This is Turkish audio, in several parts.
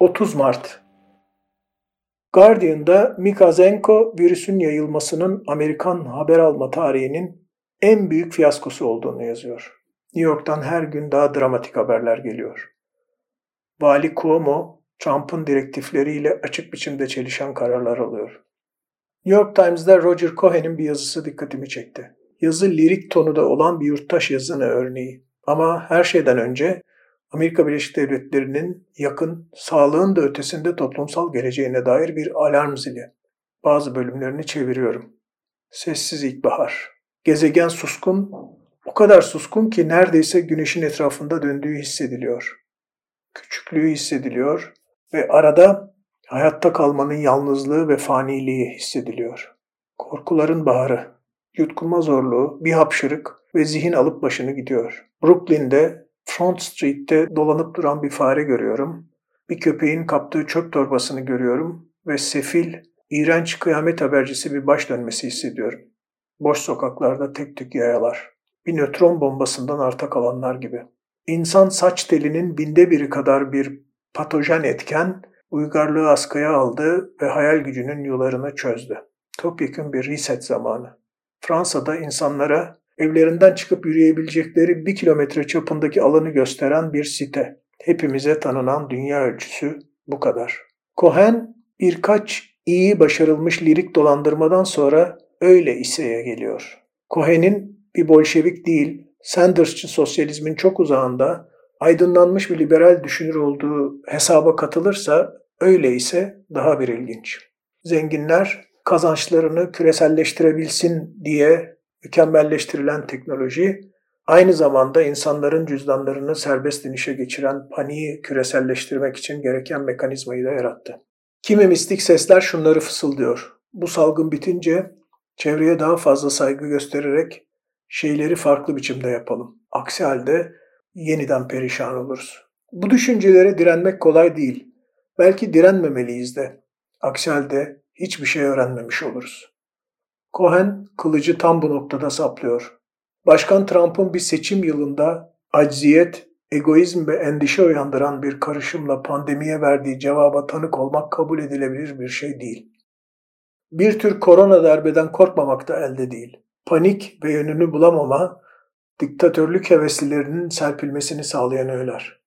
30 Mart Guardian'da Mikazenko virüsün yayılmasının Amerikan haber alma tarihinin en büyük fiyaskosu olduğunu yazıyor. New York'tan her gün daha dramatik haberler geliyor. Vali Cuomo, Trump'ın direktifleriyle açık biçimde çelişen kararlar alıyor. New York Times'da Roger Cohen'in bir yazısı dikkatimi çekti. Yazı lirik tonuda olan bir yurttaş yazını örneği. Ama her şeyden önce Amerika Birleşik Devletleri'nin yakın, sağlığın da ötesinde toplumsal geleceğine dair bir alarm zili. Bazı bölümlerini çeviriyorum. Sessiz ilkbahar. Gezegen suskun, o kadar suskun ki neredeyse güneşin etrafında döndüğü hissediliyor. Küçüklüğü hissediliyor ve arada hayatta kalmanın yalnızlığı ve faniliği hissediliyor. Korkuların baharı, yutkunma zorluğu, bir hapşırık ve zihin alıp başını gidiyor. Brooklyn'de Front Street'te dolanıp duran bir fare görüyorum. Bir köpeğin kaptığı çöp torbasını görüyorum ve sefil, iğrenç kıyamet habercisi bir baş dönmesi hissediyorum. Boş sokaklarda tek tük yayalar. Bir nötron bombasından arta kalanlar gibi. İnsan saç telinin binde biri kadar bir patojen etken, uygarlığı askıya aldı ve hayal gücünün yularını çözdü. Topyekun bir reset zamanı. Fransa'da insanlara evlerinden çıkıp yürüyebilecekleri bir kilometre çapındaki alanı gösteren bir site. Hepimize tanınan dünya ölçüsü bu kadar. Cohen birkaç iyi başarılmış lirik dolandırmadan sonra öyle iseye geliyor. Cohen'in bir Bolşevik değil, Sandersçı sosyalizmin çok uzağında aydınlanmış bir liberal düşünür olduğu hesaba katılırsa öyle ise daha bir ilginç. Zenginler kazançlarını küreselleştirebilsin diye mükemmelleştirilen teknoloji aynı zamanda insanların cüzdanlarını serbest inişe geçiren paniği küreselleştirmek için gereken mekanizmayı da yarattı. Kimi mistik sesler şunları fısıldıyor. Bu salgın bitince çevreye daha fazla saygı göstererek şeyleri farklı biçimde yapalım. Aksi halde yeniden perişan oluruz. Bu düşüncelere direnmek kolay değil. Belki direnmemeliyiz de. Aksi halde hiçbir şey öğrenmemiş oluruz. Cohen kılıcı tam bu noktada saplıyor. Başkan Trump'ın bir seçim yılında acziyet, egoizm ve endişe uyandıran bir karışımla pandemiye verdiği cevaba tanık olmak kabul edilebilir bir şey değil. Bir tür korona darbeden korkmamak da elde değil. Panik ve yönünü bulamama, diktatörlük heveslilerinin serpilmesini sağlayan öğeler.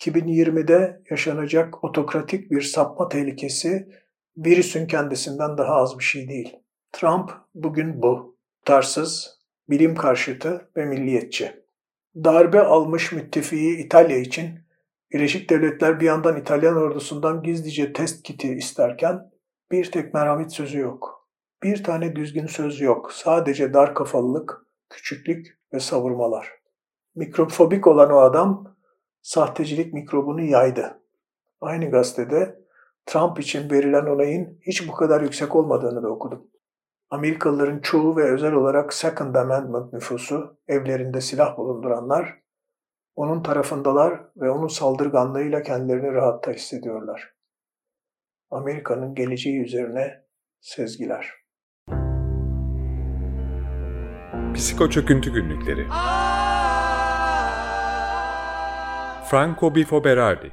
2020'de yaşanacak otokratik bir sapma tehlikesi virüsün kendisinden daha az bir şey değil. Trump bugün bu. Tarsız, bilim karşıtı ve milliyetçi. Darbe almış müttefiği İtalya için Birleşik Devletler bir yandan İtalyan ordusundan gizlice test kiti isterken bir tek merhamet sözü yok. Bir tane düzgün söz yok. Sadece dar kafalılık, küçüklük ve savurmalar. Mikropfobik olan o adam sahtecilik mikrobunu yaydı. Aynı gazetede Trump için verilen onayın hiç bu kadar yüksek olmadığını da okudum. Amerikalıların çoğu ve özel olarak Second Amendment nüfusu, evlerinde silah bulunduranlar, onun tarafındalar ve onun saldırganlığıyla kendilerini rahatta hissediyorlar. Amerika'nın geleceği üzerine sezgiler. Psiko Çöküntü Günlükleri Franco Bifo Berardi